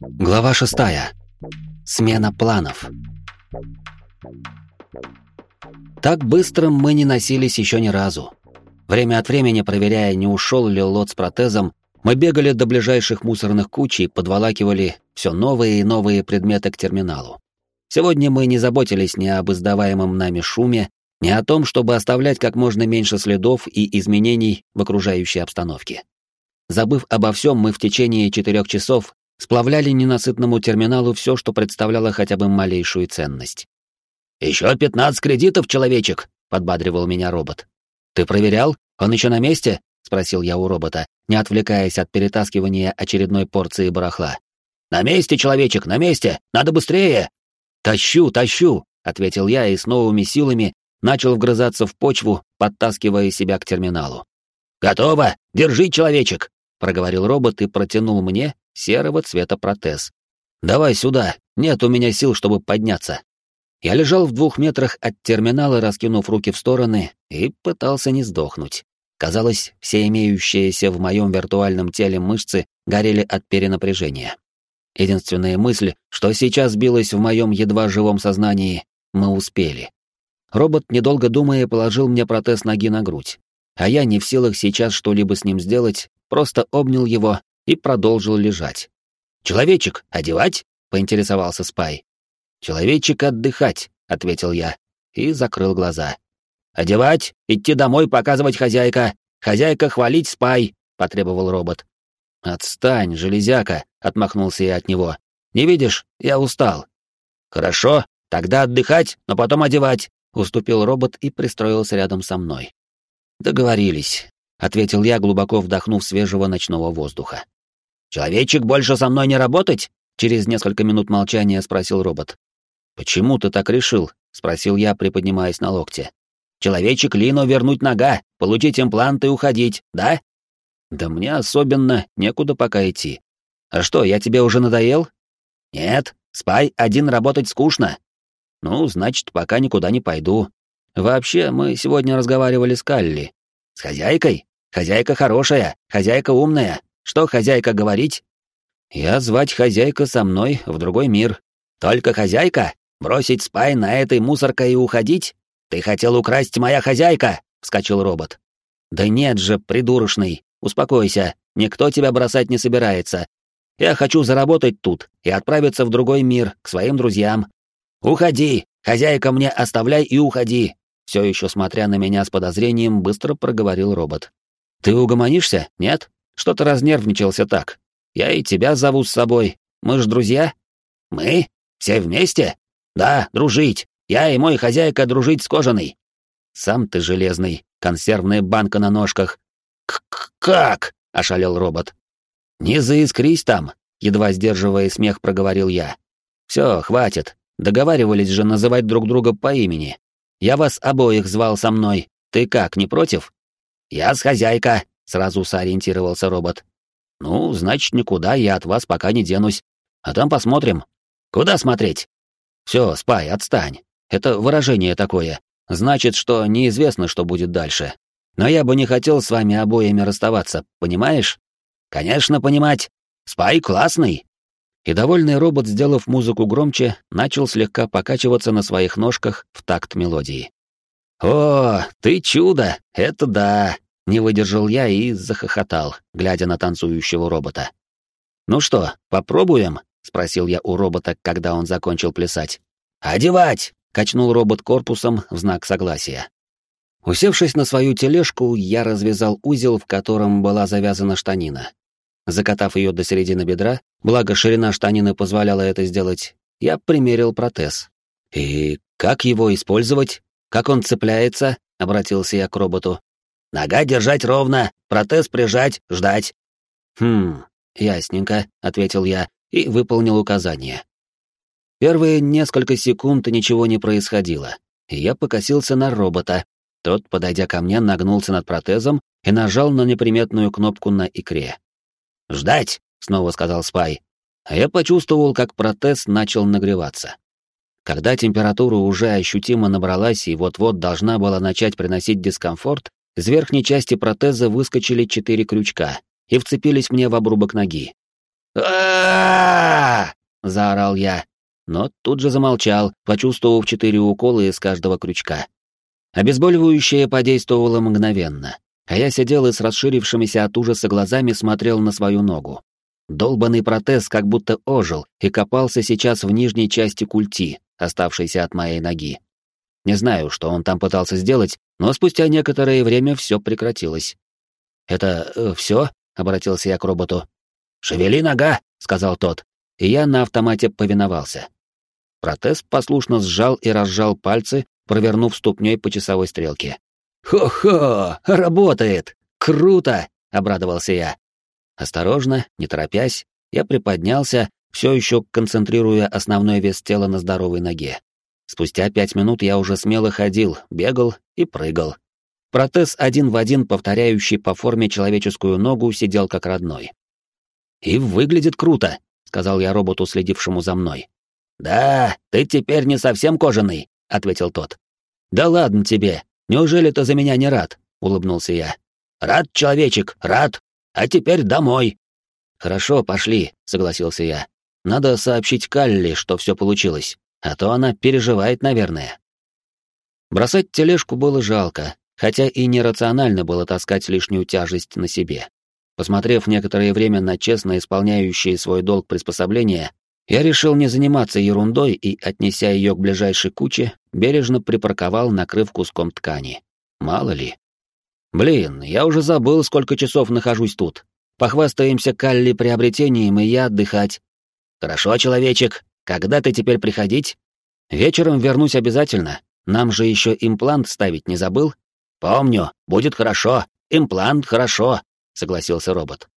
Глава шестая. Смена планов. Так быстро мы не носились еще ни разу. Время от времени, проверяя, не ушел ли лот с протезом, мы бегали до ближайших мусорных куч и подволакивали все новые и новые предметы к терминалу. Сегодня мы не заботились ни об издаваемом нами шуме, ни о том, чтобы оставлять как можно меньше следов и изменений в окружающей обстановке. Забыв обо всем, мы в течение четырех часов сплавляли ненасытному терминалу все, что представляло хотя бы малейшую ценность. «Еще пятнадцать кредитов, человечек!» — подбадривал меня робот. «Ты проверял? Он еще на месте?» — спросил я у робота, не отвлекаясь от перетаскивания очередной порции барахла. «На месте, человечек, на месте! Надо быстрее!» «Тащу, тащу!» — ответил я и с новыми силами начал вгрызаться в почву, подтаскивая себя к терминалу. «Готово! Держи, человечек!» — проговорил робот и протянул мне серого цвета протез. «Давай сюда, нет у меня сил, чтобы подняться». Я лежал в двух метрах от терминала, раскинув руки в стороны, и пытался не сдохнуть. Казалось, все имеющиеся в моем виртуальном теле мышцы горели от перенапряжения. Единственная мысль, что сейчас билась в моем едва живом сознании, мы успели. Робот, недолго думая, положил мне протез ноги на грудь. А я не в силах сейчас что-либо с ним сделать, просто обнял его и продолжил лежать. «Человечек, одевать?» — поинтересовался Спай. «Человечек, отдыхать», — ответил я и закрыл глаза. «Одевать, идти домой, показывать хозяйка. Хозяйка хвалить Спай», — потребовал робот. «Отстань, железяка», — отмахнулся я от него. «Не видишь, я устал». «Хорошо, тогда отдыхать, но потом одевать», — уступил робот и пристроился рядом со мной. «Договорились», — ответил я, глубоко вдохнув свежего ночного воздуха. «Человечек больше со мной не работать?» — через несколько минут молчания спросил робот. «Почему ты так решил?» — спросил я, приподнимаясь на локте. «Человечек Лину вернуть нога, получить имплант и уходить, да?» «Да мне особенно некуда пока идти. А что, я тебе уже надоел?» «Нет, спай один работать скучно». «Ну, значит, пока никуда не пойду. Вообще, мы сегодня разговаривали с Калли». «С хозяйкой? Хозяйка хорошая, хозяйка умная. Что хозяйка говорить?» «Я звать хозяйка со мной в другой мир». «Только хозяйка? Бросить спай на этой мусоркой и уходить? Ты хотел украсть моя хозяйка!» — вскочил робот. «Да нет же, придурочный, успокойся, никто тебя бросать не собирается. Я хочу заработать тут и отправиться в другой мир, к своим друзьям». «Уходи! Хозяйка мне оставляй и уходи!» Все еще смотря на меня с подозрением, быстро проговорил робот. «Ты угомонишься? Нет? Что то разнервничался так? Я и тебя зову с собой. Мы ж друзья?» «Мы? Все вместе? Да, дружить. Я и мой хозяйка дружить с кожаной». «Сам ты железный, консервная банка на ножках». К «Как?» — ошалел робот. «Не заискрись там», — едва сдерживая смех, проговорил я. «Все, хватит. Договаривались же называть друг друга по имени. Я вас обоих звал со мной. Ты как, не против?» «Я с хозяйка», — сразу сориентировался робот. «Ну, значит, никуда я от вас пока не денусь. А там посмотрим». «Куда смотреть?» «Все, спай, отстань. Это выражение такое. Значит, что неизвестно, что будет дальше. Но я бы не хотел с вами обоими расставаться, понимаешь?» «Конечно, понимать. Спай классный». И довольный робот, сделав музыку громче, начал слегка покачиваться на своих ножках в такт мелодии. «О, ты чудо! Это да!» — не выдержал я и захохотал, глядя на танцующего робота. «Ну что, попробуем?» — спросил я у робота, когда он закончил плясать. «Одевать!» — качнул робот корпусом в знак согласия. Усевшись на свою тележку, я развязал узел, в котором была завязана штанина. Закатав ее до середины бедра, благо ширина штанины позволяла это сделать, я примерил протез. «И как его использовать? Как он цепляется?» — обратился я к роботу. «Нога держать ровно, протез прижать, ждать». «Хм, ясненько», — ответил я и выполнил указание. Первые несколько секунд ничего не происходило, и я покосился на робота. Тот, подойдя ко мне, нагнулся над протезом и нажал на неприметную кнопку на икре. «Ждать!» — снова сказал Спай. А я почувствовал, как протез начал нагреваться. Когда температура уже ощутимо набралась и вот-вот должна была начать приносить дискомфорт, из верхней части протеза выскочили четыре крючка, и вцепились мне в обрубок ноги. а заорал я, но тут же замолчал, почувствовав четыре укола из каждого крючка. Обезболивающее подействовало мгновенно, а я сидел и с расширившимися от ужаса глазами смотрел на свою ногу. Долбанный протез как будто ожил и копался сейчас в нижней части культи, оставшейся от моей ноги. Не знаю, что он там пытался сделать, но спустя некоторое время все прекратилось. «Это э, все?» — обратился я к роботу. «Шевели нога!» — сказал тот, и я на автомате повиновался. Протез послушно сжал и разжал пальцы, провернув ступней по часовой стрелке. «Хо-хо! Работает! Круто!» — обрадовался я. Осторожно, не торопясь, я приподнялся, все еще концентрируя основной вес тела на здоровой ноге. Спустя пять минут я уже смело ходил, бегал и прыгал. Протез один в один, повторяющий по форме человеческую ногу, сидел как родной. «И выглядит круто», — сказал я роботу, следившему за мной. «Да, ты теперь не совсем кожаный», — ответил тот. «Да ладно тебе, неужели ты за меня не рад?» — улыбнулся я. «Рад, человечек, рад. А теперь домой». «Хорошо, пошли», — согласился я. «Надо сообщить Калли, что все получилось, а то она переживает, наверное». Бросать тележку было жалко, хотя и нерационально было таскать лишнюю тяжесть на себе. Посмотрев некоторое время на честно исполняющие свой долг приспособления, я решил не заниматься ерундой и, отнеся ее к ближайшей куче, бережно припарковал, накрыв куском ткани. Мало ли. Блин, я уже забыл, сколько часов нахожусь тут. Похвастаемся Калли приобретением, и я отдыхать. Хорошо, человечек, когда ты теперь приходить? Вечером вернусь обязательно. Нам же еще имплант ставить не забыл? Помню, будет хорошо. Имплант хорошо, согласился робот.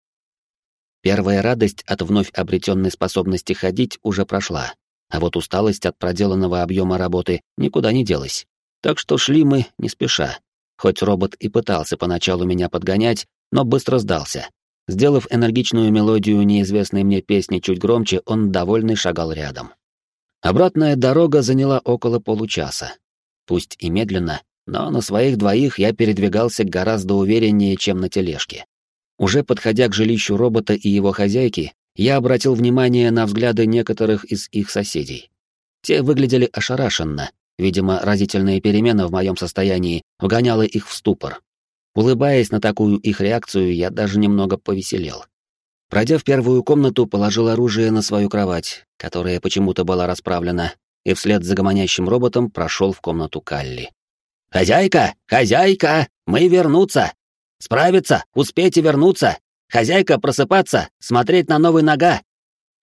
Первая радость от вновь обретенной способности ходить уже прошла, а вот усталость от проделанного объема работы никуда не делась. Так что шли мы не спеша. Хоть робот и пытался поначалу меня подгонять, но быстро сдался. Сделав энергичную мелодию неизвестной мне песни чуть громче, он довольный шагал рядом. Обратная дорога заняла около получаса. Пусть и медленно, но на своих двоих я передвигался гораздо увереннее, чем на тележке. Уже подходя к жилищу робота и его хозяйки, я обратил внимание на взгляды некоторых из их соседей. Те выглядели ошарашенно, видимо, разительная перемена в моем состоянии вгоняла их в ступор. Улыбаясь на такую их реакцию, я даже немного повеселел. Пройдя в первую комнату, положил оружие на свою кровать, которая почему-то была расправлена, и вслед за гомонящим роботом прошел в комнату Калли. «Хозяйка! Хозяйка! Мы вернуться!» Справиться, успеть и вернуться. Хозяйка просыпаться, смотреть на новый нога.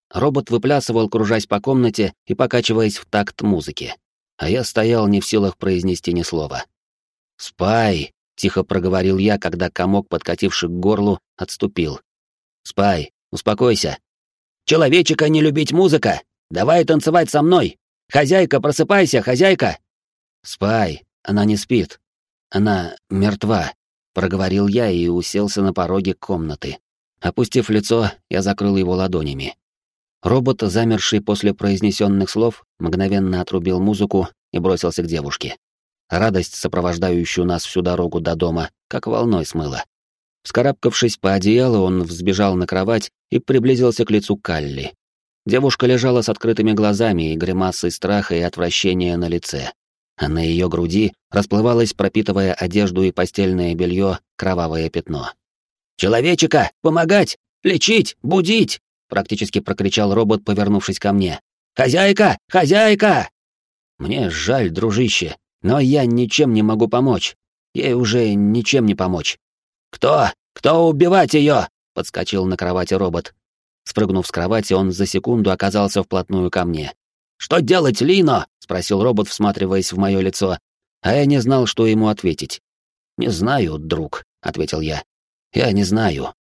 Робот выплясывал, кружась по комнате и покачиваясь в такт музыки. А я стоял не в силах произнести ни слова. «Спай!» — тихо проговорил я, когда комок, подкативший к горлу, отступил. «Спай, успокойся!» «Человечика не любить музыка! Давай танцевать со мной! Хозяйка, просыпайся, хозяйка!» «Спай, она не спит. Она мертва!» Проговорил я и уселся на пороге комнаты. Опустив лицо, я закрыл его ладонями. Робот, замерший после произнесенных слов, мгновенно отрубил музыку и бросился к девушке. Радость, сопровождающую нас всю дорогу до дома, как волной смыла. Вскарабкавшись по одеялу, он взбежал на кровать и приблизился к лицу Калли. Девушка лежала с открытыми глазами и гримасой страха и отвращения на лице а на ее груди расплывалось, пропитывая одежду и постельное белье, кровавое пятно. «Человечика! Помогать! Лечить! Будить!» — практически прокричал робот, повернувшись ко мне. «Хозяйка! Хозяйка!» «Мне жаль, дружище, но я ничем не могу помочь. Ей уже ничем не помочь». «Кто? Кто убивать ее?» — подскочил на кровати робот. Спрыгнув с кровати, он за секунду оказался вплотную ко мне. «Что делать, Лино?» — спросил робот, всматриваясь в мое лицо, а я не знал, что ему ответить. «Не знаю, друг», — ответил я. «Я не знаю».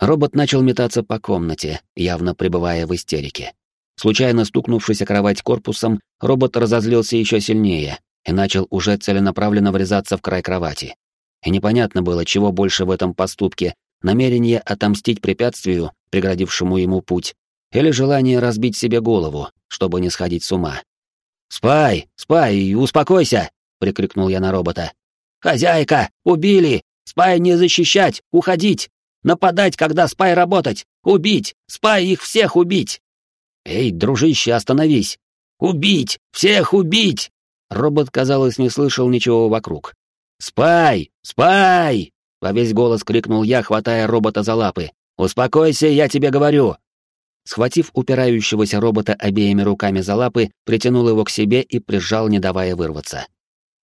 Робот начал метаться по комнате, явно пребывая в истерике. Случайно стукнувшись о кровать корпусом, робот разозлился еще сильнее и начал уже целенаправленно врезаться в край кровати. И непонятно было, чего больше в этом поступке — намерение отомстить препятствию, преградившему ему путь, или желание разбить себе голову, чтобы не сходить с ума. «Спай, спай, успокойся!» — прикрикнул я на робота. «Хозяйка! Убили! Спай не защищать! Уходить!» Нападать, когда спай работать! Убить! Спай их всех убить!» «Эй, дружище, остановись!» «Убить! Всех убить!» Робот, казалось, не слышал ничего вокруг. «Спай! Спай!» — во весь голос крикнул я, хватая робота за лапы. «Успокойся, я тебе говорю!» Схватив упирающегося робота обеими руками за лапы, притянул его к себе и прижал, не давая вырваться.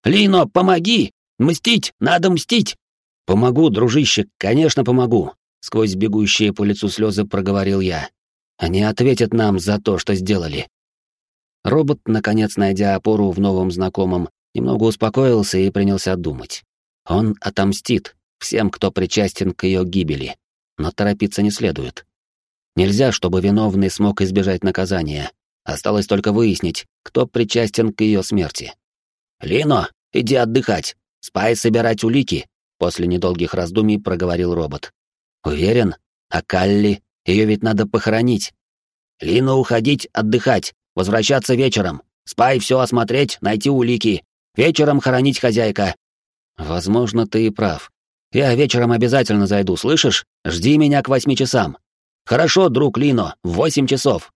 «Лино, помоги! Мстить! Надо мстить!» «Помогу, дружище, конечно, помогу!» Сквозь бегущие по лицу слезы проговорил я. «Они ответят нам за то, что сделали». Робот, наконец найдя опору в новом знакомом, немного успокоился и принялся думать. Он отомстит всем, кто причастен к ее гибели, но торопиться не следует. Нельзя, чтобы виновный смог избежать наказания. Осталось только выяснить, кто причастен к ее смерти. «Лино, иди отдыхать. Спай собирать улики», — после недолгих раздумий проговорил робот. «Уверен? А Калли? Ее ведь надо похоронить». «Лино, уходить, отдыхать. Возвращаться вечером. Спай все осмотреть, найти улики. Вечером хоронить хозяйка. Возможно, ты и прав. Я вечером обязательно зайду, слышишь? Жди меня к восьми часам. Хорошо, друг Лино, в восемь часов.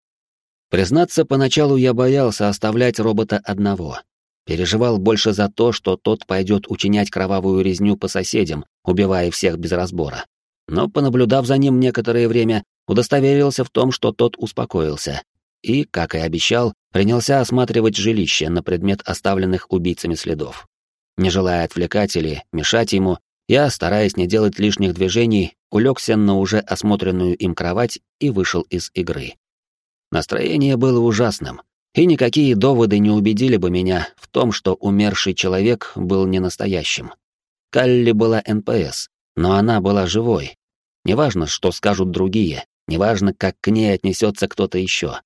Признаться, поначалу я боялся оставлять робота одного. Переживал больше за то, что тот пойдет учинять кровавую резню по соседям, убивая всех без разбора. Но, понаблюдав за ним некоторое время, удостоверился в том, что тот успокоился и, как и обещал, принялся осматривать жилище на предмет оставленных убийцами следов. Не желая отвлекать или мешать ему, я, стараясь не делать лишних движений, улегся на уже осмотренную им кровать и вышел из игры. Настроение было ужасным, и никакие доводы не убедили бы меня в том, что умерший человек был не настоящим. Калли была НПС, но она была живой. Неважно, что скажут другие, неважно, как к ней отнесется кто-то еще.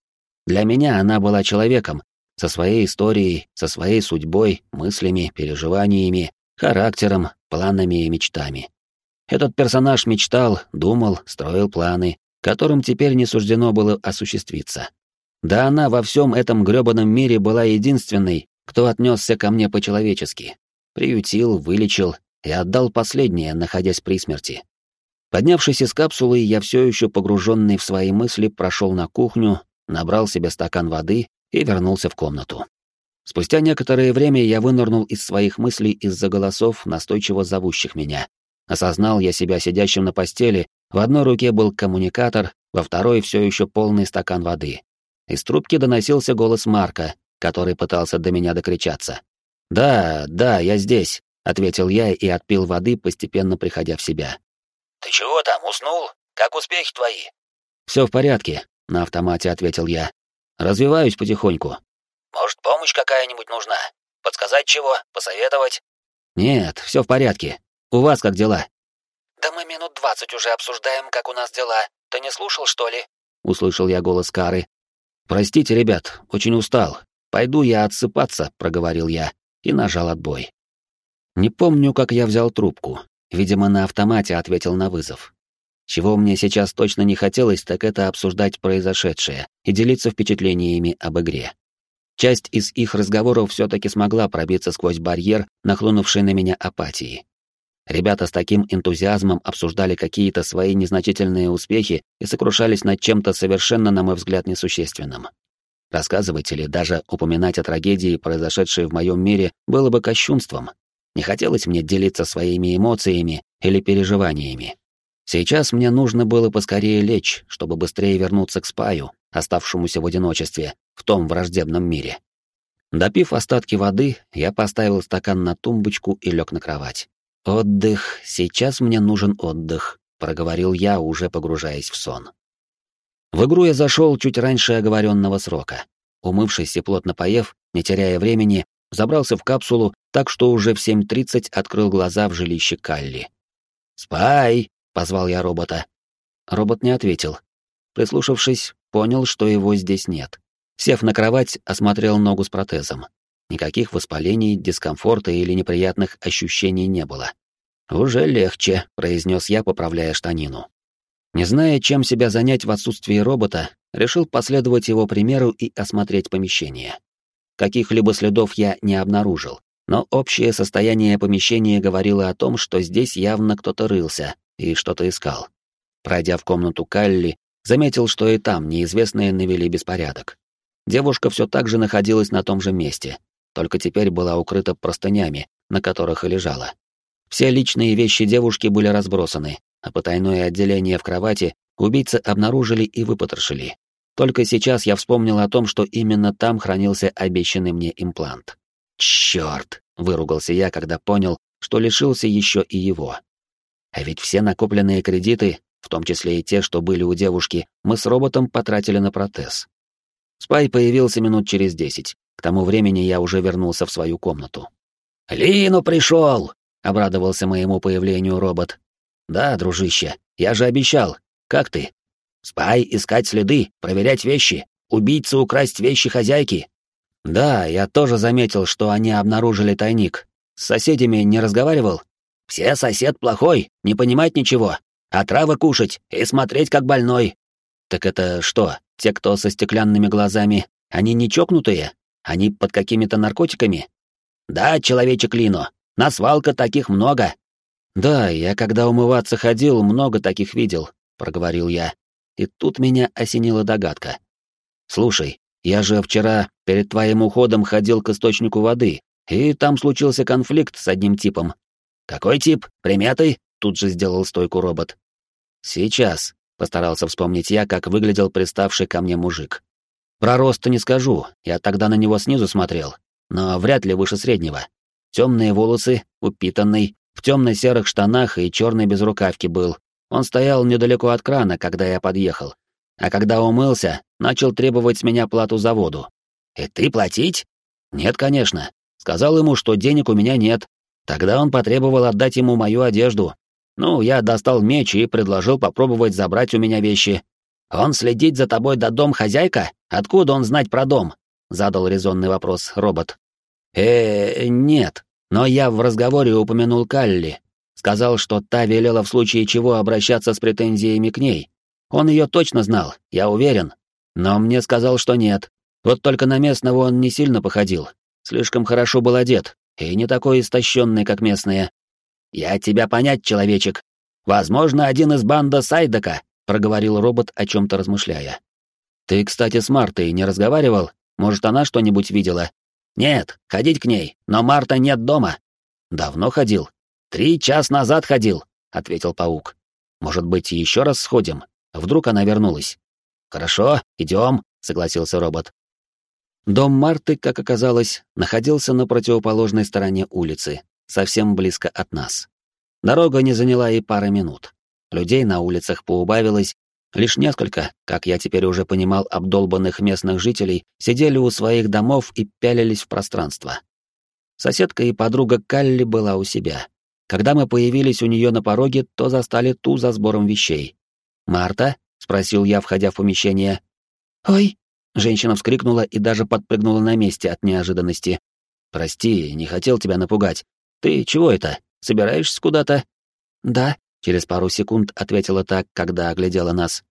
Для меня она была человеком, со своей историей, со своей судьбой, мыслями, переживаниями, характером, планами и мечтами. Этот персонаж мечтал, думал, строил планы, которым теперь не суждено было осуществиться. Да она во всем этом грёбаном мире была единственной, кто отнесся ко мне по-человечески. Приютил, вылечил и отдал последнее, находясь при смерти. Поднявшись из капсулы, я все еще погруженный в свои мысли прошел на кухню, набрал себе стакан воды и вернулся в комнату. Спустя некоторое время я вынырнул из своих мыслей из-за голосов, настойчиво зовущих меня. Осознал я себя сидящим на постели, в одной руке был коммуникатор, во второй все еще полный стакан воды. Из трубки доносился голос Марка, который пытался до меня докричаться. «Да, да, я здесь», — ответил я и отпил воды, постепенно приходя в себя. «Ты чего там, уснул? Как успехи твои?» «Все в порядке на автомате ответил я. Развиваюсь потихоньку. Может, помощь какая-нибудь нужна? Подсказать чего? Посоветовать? Нет, все в порядке. У вас как дела? Да мы минут двадцать уже обсуждаем, как у нас дела. Ты не слушал, что ли? Услышал я голос Кары. Простите, ребят, очень устал. Пойду я отсыпаться, проговорил я и нажал отбой. Не помню, как я взял трубку. Видимо, на автомате ответил на вызов. Чего мне сейчас точно не хотелось, так это обсуждать произошедшее и делиться впечатлениями об игре. Часть из их разговоров все-таки смогла пробиться сквозь барьер, нахлынувший на меня апатии. Ребята с таким энтузиазмом обсуждали какие-то свои незначительные успехи и сокрушались над чем-то совершенно, на мой взгляд, несущественным. Рассказывать или даже упоминать о трагедии, произошедшей в моем мире, было бы кощунством. Не хотелось мне делиться своими эмоциями или переживаниями. Сейчас мне нужно было поскорее лечь, чтобы быстрее вернуться к спаю, оставшемуся в одиночестве, в том враждебном мире. Допив остатки воды, я поставил стакан на тумбочку и лег на кровать. «Отдых, сейчас мне нужен отдых», — проговорил я, уже погружаясь в сон. В игру я зашел чуть раньше оговоренного срока. Умывшись и плотно поев, не теряя времени, забрался в капсулу, так что уже в 7.30 открыл глаза в жилище Калли. «Спай!» — позвал я робота. Робот не ответил. Прислушавшись, понял, что его здесь нет. Сев на кровать, осмотрел ногу с протезом. Никаких воспалений, дискомфорта или неприятных ощущений не было. «Уже легче», — произнес я, поправляя штанину. Не зная, чем себя занять в отсутствии робота, решил последовать его примеру и осмотреть помещение. Каких-либо следов я не обнаружил, но общее состояние помещения говорило о том, что здесь явно кто-то рылся, и что-то искал. Пройдя в комнату Калли, заметил, что и там неизвестные навели беспорядок. Девушка все так же находилась на том же месте, только теперь была укрыта простынями, на которых и лежала. Все личные вещи девушки были разбросаны, а потайное отделение в кровати убийцы обнаружили и выпотрошили. Только сейчас я вспомнил о том, что именно там хранился обещанный мне имплант. Черт! выругался я, когда понял, что лишился еще и его. А ведь все накопленные кредиты, в том числе и те, что были у девушки, мы с роботом потратили на протез. Спай появился минут через десять. К тому времени я уже вернулся в свою комнату. «Лину пришел!» — обрадовался моему появлению робот. «Да, дружище, я же обещал. Как ты?» «Спай, искать следы, проверять вещи, убийцы украсть вещи хозяйки». «Да, я тоже заметил, что они обнаружили тайник. С соседями не разговаривал?» «Все сосед плохой, не понимать ничего, а травы кушать и смотреть как больной». «Так это что, те, кто со стеклянными глазами, они не чокнутые? Они под какими-то наркотиками?» «Да, человечек Лино, на свалка таких много». «Да, я когда умываться ходил, много таких видел», — проговорил я. И тут меня осенила догадка. «Слушай, я же вчера перед твоим уходом ходил к источнику воды, и там случился конфликт с одним типом». «Какой тип? Приметой?» — тут же сделал стойку робот. «Сейчас», — постарался вспомнить я, как выглядел приставший ко мне мужик. «Про рост не скажу, я тогда на него снизу смотрел, но вряд ли выше среднего. Темные волосы, упитанный, в темно-серых штанах и черной безрукавке был. Он стоял недалеко от крана, когда я подъехал. А когда умылся, начал требовать с меня плату за воду. «И ты платить?» «Нет, конечно. Сказал ему, что денег у меня нет. Тогда он потребовал отдать ему мою одежду. Ну, я достал меч и предложил попробовать забрать у меня вещи. «Он следить за тобой до дом хозяйка? Откуда он знать про дом?» — задал резонный вопрос робот э нет, но я в разговоре упомянул Калли. Сказал, что та велела в случае чего обращаться с претензиями к ней. Он ее точно знал, я уверен. Но мне сказал, что нет. Вот только на местного он не сильно походил. Слишком хорошо был одет, и не такой истощенный, как местные. «Я тебя понять, человечек. Возможно, один из банда Сайдака», — проговорил робот, о чем-то размышляя. «Ты, кстати, с Мартой не разговаривал? Может, она что-нибудь видела?» «Нет, ходить к ней, но Марта нет дома». «Давно ходил?» «Три час назад ходил», — ответил паук. «Может быть, еще раз сходим? Вдруг она вернулась?» «Хорошо, идем», — согласился робот. Дом Марты, как оказалось, находился на противоположной стороне улицы, совсем близко от нас. Дорога не заняла и пары минут. Людей на улицах поубавилось, Лишь несколько, как я теперь уже понимал, обдолбанных местных жителей сидели у своих домов и пялились в пространство. Соседка и подруга Калли была у себя. Когда мы появились у нее на пороге, то застали ту за сбором вещей. «Марта?» — спросил я, входя в помещение. «Ой!» — женщина вскрикнула и даже подпрыгнула на месте от неожиданности. «Прости, не хотел тебя напугать. Ты чего это? Собираешься куда-то?» «Да», Через пару секунд ответила так, когда оглядела нас.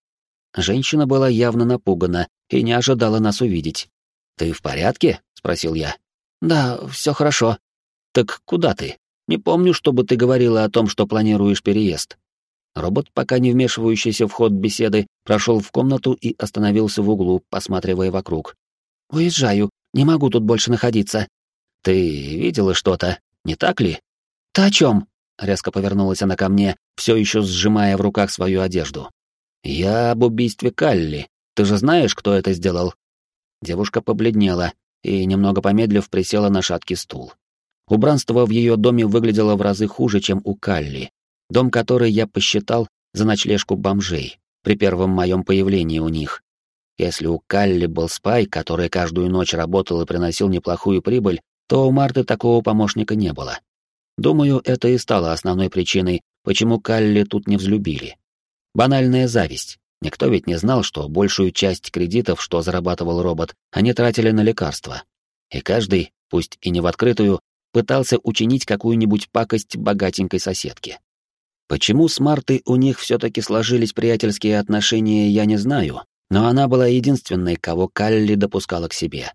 Женщина была явно напугана и не ожидала нас увидеть. «Ты в порядке?» — спросил я. «Да, все хорошо». «Так куда ты? Не помню, чтобы ты говорила о том, что планируешь переезд». Робот, пока не вмешивающийся в ход беседы, прошел в комнату и остановился в углу, посматривая вокруг. «Уезжаю. Не могу тут больше находиться». «Ты видела что-то, не так ли?» «Ты о чем?» Резко повернулась она ко мне, все еще сжимая в руках свою одежду. «Я об убийстве Калли. Ты же знаешь, кто это сделал?» Девушка побледнела и, немного помедлив, присела на шаткий стул. Убранство в ее доме выглядело в разы хуже, чем у Калли. Дом, который я посчитал за ночлежку бомжей при первом моем появлении у них. Если у Калли был спай, который каждую ночь работал и приносил неплохую прибыль, то у Марты такого помощника не было. Думаю, это и стало основной причиной, почему Калли тут не взлюбили. Банальная зависть. Никто ведь не знал, что большую часть кредитов, что зарабатывал робот, они тратили на лекарства. И каждый, пусть и не в открытую, пытался учинить какую-нибудь пакость богатенькой соседке. Почему с Мартой у них все-таки сложились приятельские отношения, я не знаю, но она была единственной, кого Калли допускала к себе.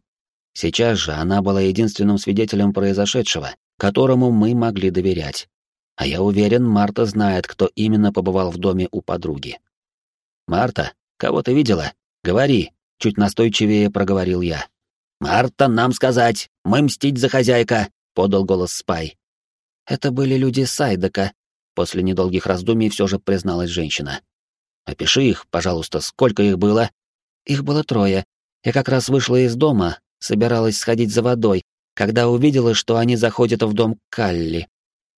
Сейчас же она была единственным свидетелем произошедшего, которому мы могли доверять. А я уверен, Марта знает, кто именно побывал в доме у подруги. Марта, кого ты видела? Говори, чуть настойчивее проговорил я. Марта, нам сказать, мы мстить за хозяйка, подал голос Спай. Это были люди Сайдака, после недолгих раздумий все же призналась женщина. Опиши их, пожалуйста, сколько их было? Их было трое. Я как раз вышла из дома, собиралась сходить за водой, когда увидела, что они заходят в дом Калли.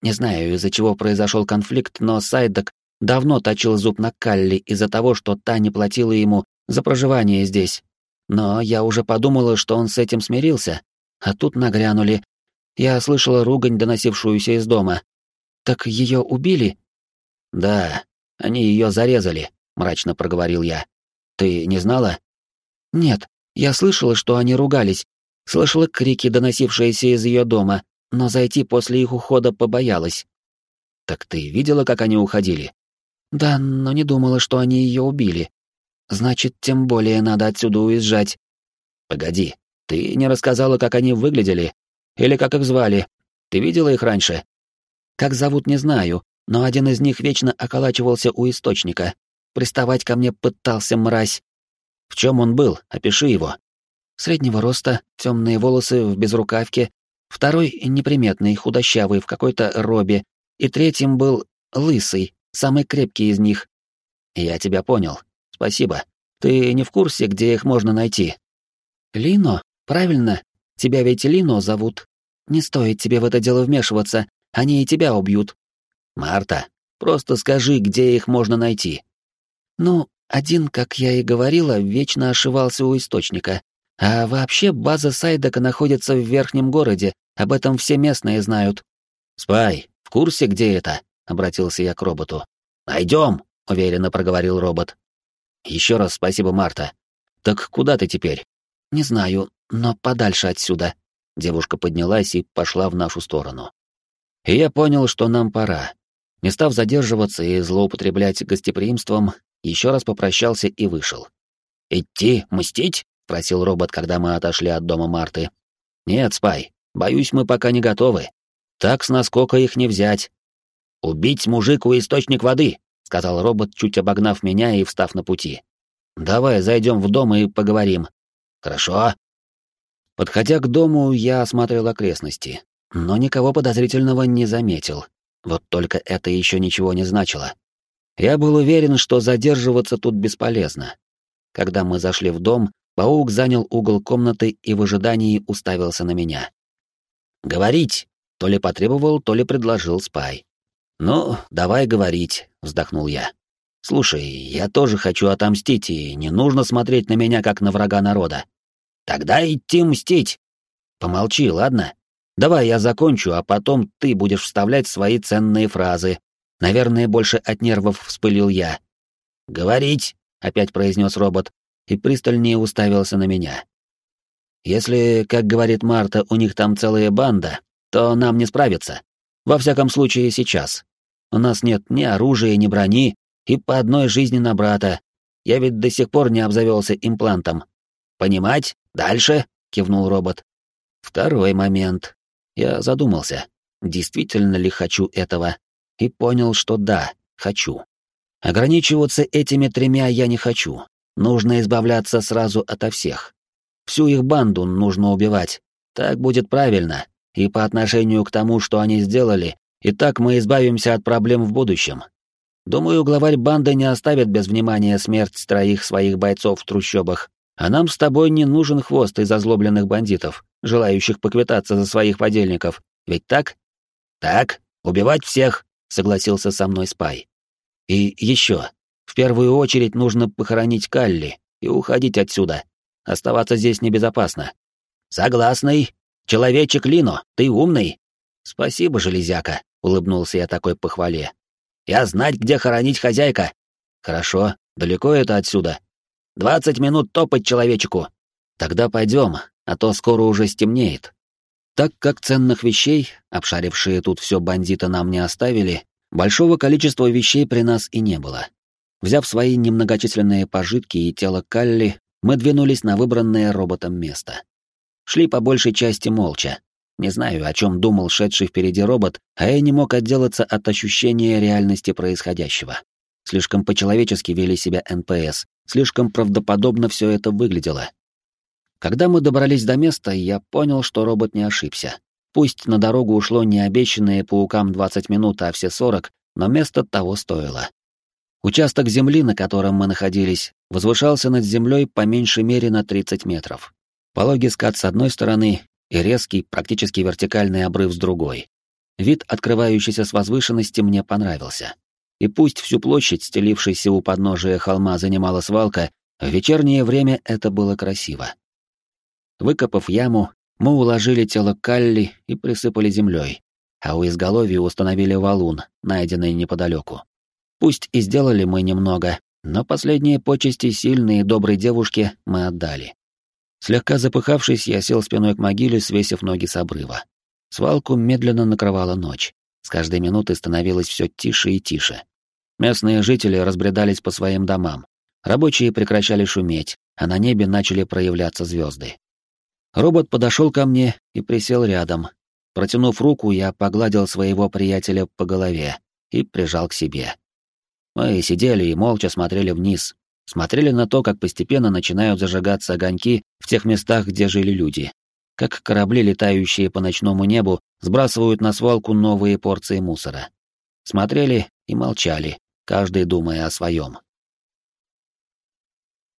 Не знаю, из-за чего произошел конфликт, но Сайдак давно точил зуб на Калли из-за того, что та не платила ему за проживание здесь. Но я уже подумала, что он с этим смирился, а тут нагрянули. Я слышала ругань, доносившуюся из дома. Так ее убили? Да, они ее зарезали, мрачно проговорил я. Ты не знала? Нет, я слышала, что они ругались. Слышала крики, доносившиеся из ее дома, но зайти после их ухода побоялась. Так ты видела, как они уходили? Да, но не думала, что они ее убили. Значит, тем более надо отсюда уезжать. Погоди, ты не рассказала, как они выглядели? Или как их звали? Ты видела их раньше? Как зовут, не знаю, но один из них вечно околачивался у источника. Приставать ко мне пытался мразь. В чем он был? Опиши его. Среднего роста, темные волосы в безрукавке, второй неприметный, худощавый в какой-то робе, и третьим был лысый, самый крепкий из них. Я тебя понял. Спасибо. Ты не в курсе, где их можно найти? Лино? Правильно. Тебя ведь Лино зовут. Не стоит тебе в это дело вмешиваться, они и тебя убьют. Марта, просто скажи, где их можно найти. Ну, один, как я и говорила, вечно ошивался у источника. А вообще база Сайдака находится в верхнем городе, об этом все местные знают. Спай, в курсе, где это? обратился я к роботу. Найдем, уверенно проговорил робот. Еще раз спасибо, Марта. Так куда ты теперь? Не знаю, но подальше отсюда. Девушка поднялась и пошла в нашу сторону. И я понял, что нам пора. Не став задерживаться и злоупотреблять гостеприимством, еще раз попрощался и вышел. «Идти, мстить?» — спросил робот, когда мы отошли от дома Марты. «Нет, Спай, боюсь, мы пока не готовы. Так с наскока их не взять». «Убить мужику источник воды», — сказал робот, чуть обогнав меня и встав на пути. «Давай зайдем в дом и поговорим». «Хорошо». Подходя к дому, я осмотрел окрестности, но никого подозрительного не заметил. Вот только это еще ничего не значило. Я был уверен, что задерживаться тут бесполезно. Когда мы зашли в дом, паук занял угол комнаты и в ожидании уставился на меня. «Говорить!» — то ли потребовал, то ли предложил Спай. «Ну, давай говорить», — вздохнул я. «Слушай, я тоже хочу отомстить, и не нужно смотреть на меня, как на врага народа». «Тогда идти мстить!» «Помолчи, ладно? Давай я закончу, а потом ты будешь вставлять свои ценные фразы, Наверное, больше от нервов вспылил я. «Говорить!» — опять произнес робот и пристальнее уставился на меня. «Если, как говорит Марта, у них там целая банда, то нам не справиться. Во всяком случае, сейчас. У нас нет ни оружия, ни брони, и по одной жизни на брата. Я ведь до сих пор не обзавелся имплантом. Понимать? Дальше?» — кивнул робот. Второй момент. Я задумался, действительно ли хочу этого и понял, что да, хочу. Ограничиваться этими тремя я не хочу. Нужно избавляться сразу ото всех. Всю их банду нужно убивать. Так будет правильно. И по отношению к тому, что они сделали, и так мы избавимся от проблем в будущем. Думаю, главарь банды не оставит без внимания смерть троих своих бойцов в трущобах. А нам с тобой не нужен хвост из озлобленных бандитов, желающих поквитаться за своих подельников. Ведь так? Так, убивать всех, — согласился со мной Спай. «И еще. В первую очередь нужно похоронить Калли и уходить отсюда. Оставаться здесь небезопасно». «Согласный. Человечек Лино, ты умный». «Спасибо, железяка», — улыбнулся я такой похвале. «Я знать, где хоронить хозяйка». «Хорошо. Далеко это отсюда?» «Двадцать минут топать человечеку». «Тогда пойдем, а то скоро уже стемнеет». Так как ценных вещей, обшарившие тут все бандиты нам не оставили, большого количества вещей при нас и не было. Взяв свои немногочисленные пожитки и тело Калли, мы двинулись на выбранное роботом место. Шли по большей части молча. Не знаю, о чем думал шедший впереди робот, а я не мог отделаться от ощущения реальности происходящего. Слишком по-человечески вели себя НПС, слишком правдоподобно все это выглядело. Когда мы добрались до места, я понял, что робот не ошибся. Пусть на дорогу ушло не обещанные паукам 20 минут, а все 40, но место того стоило. Участок земли, на котором мы находились, возвышался над землей по меньшей мере на 30 метров. Пологий скат с одной стороны и резкий, практически вертикальный обрыв с другой. Вид, открывающийся с возвышенности, мне понравился. И пусть всю площадь, стелившейся у подножия холма, занимала свалка, в вечернее время это было красиво. Выкопав яму, мы уложили тело Калли и присыпали землей, а у изголовья установили валун, найденный неподалеку. Пусть и сделали мы немного, но последние почести сильной и доброй девушке мы отдали. Слегка запыхавшись, я сел спиной к могиле, свесив ноги с обрыва. Свалку медленно накрывала ночь. С каждой минутой становилось все тише и тише. Местные жители разбредались по своим домам. Рабочие прекращали шуметь, а на небе начали проявляться звезды. Робот подошел ко мне и присел рядом. Протянув руку, я погладил своего приятеля по голове и прижал к себе. Мы сидели и молча смотрели вниз, смотрели на то, как постепенно начинают зажигаться огоньки в тех местах, где жили люди, как корабли, летающие по ночному небу, сбрасывают на свалку новые порции мусора. Смотрели и молчали, каждый думая о своем.